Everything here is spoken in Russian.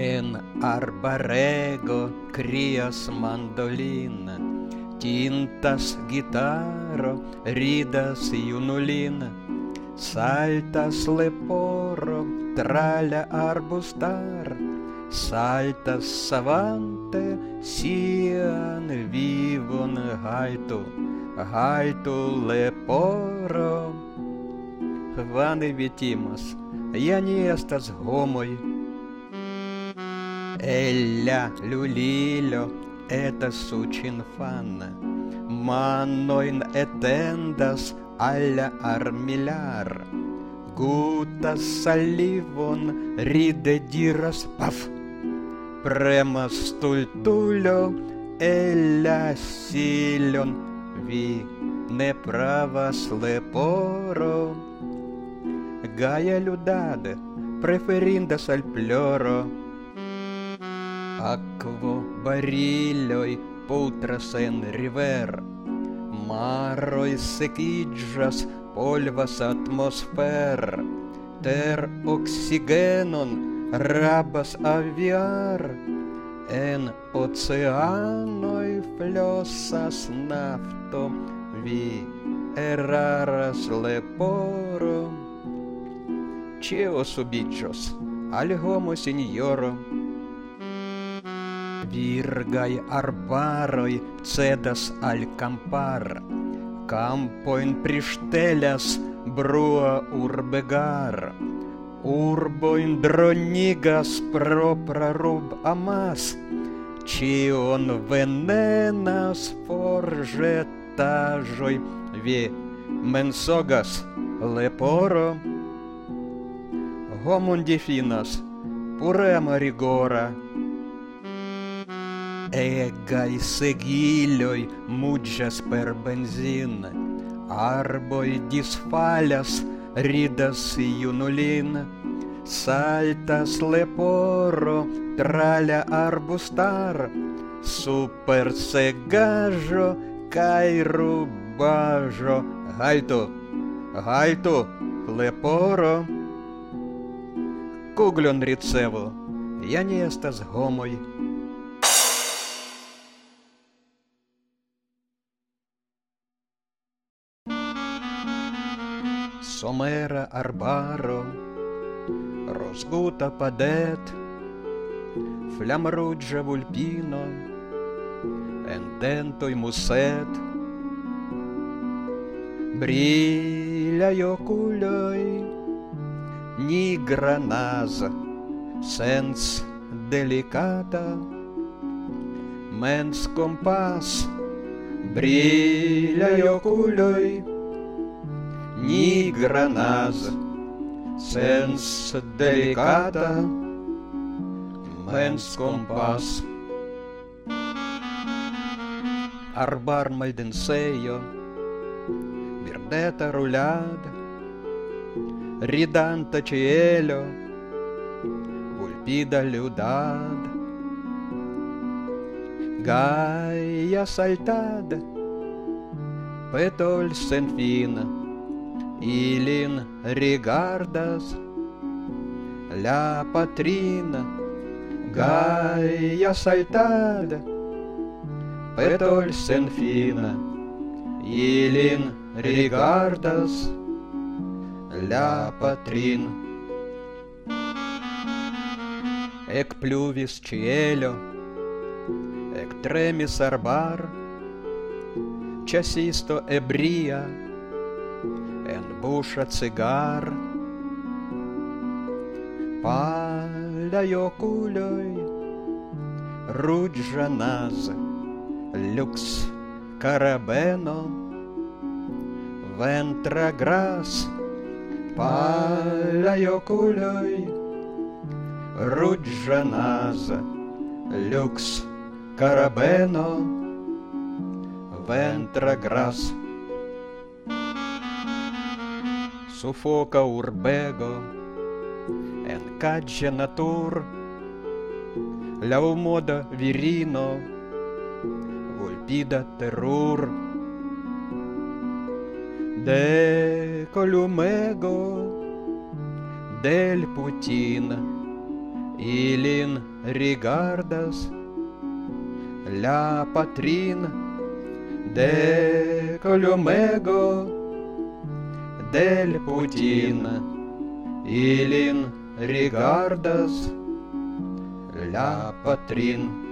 En arborego crias mandolin, Tintas gitaro, ridas iunulin, Saltas leporo, trale arbustar, Saltas savante sien vivon gaitu, Gaitu leporo. Vani vitimos, ja ni estas homoi, Эля люлило, это сучин фанна. Маноин этендас аля армиляр. Гута саливон риде дирас паф. Према стультуло, элля силен ви. Неправа слепоро, Гая Людаде, preferindas al ploro, Akvo barilloj putras en river. Maroj sekiĝas, polvas atmosfer. Ter oksigenon rabas aviar. En oceanoj flosas nafto, vi eraras leporo. Ĉio subiĝos al homo, sinjoro. virgai arbaroj cedas al kampar. Kampojn priŝtelas brua urbegar. Urbojn dronigas propra rub amas. Ĉion venenas forĵetaĵoj vi mensogas leporo. Homon difinas, purema rigora, Ecai segilioi mugias per benzin, arboi disfalias, ridas iunulin, saltas leporo, tralia arbustar, super segajo, kai rubajo, halto, halto, leporo. Куглен рецеву, я не estas homoj. Somera arbaro rozguta padet flamruĝa vulpino en dentoj muset brilaj okuloj nigra nazo sens delikata mens kompas brilaj okuloj ни граназ. Сенс деликата, менс компас. Арбар мальденсейо, вердета руляд, Риданта чиело, Pulpida Leudad, Gaia Saltad, Petol Senfina, Илин регардас, ля патрина, гая сальтада, петоль сенфина, Илин регардас, ля патрин. Эк плювис чиелю, эк тремис арбар, часисто эбрия, Энбуша цигар Паляё кулёй Руджаназ Люкс Карабено Вентраграс Паляё кулёй Руджаназ Люкс Карабено Вентраграс Вентраграс sufoca urbego el caggia natur la moda virino vulpida terror de columego del putin ilin rigardas la patrin de columego Дель Путин, Илин Ригардос, Ля Патрин.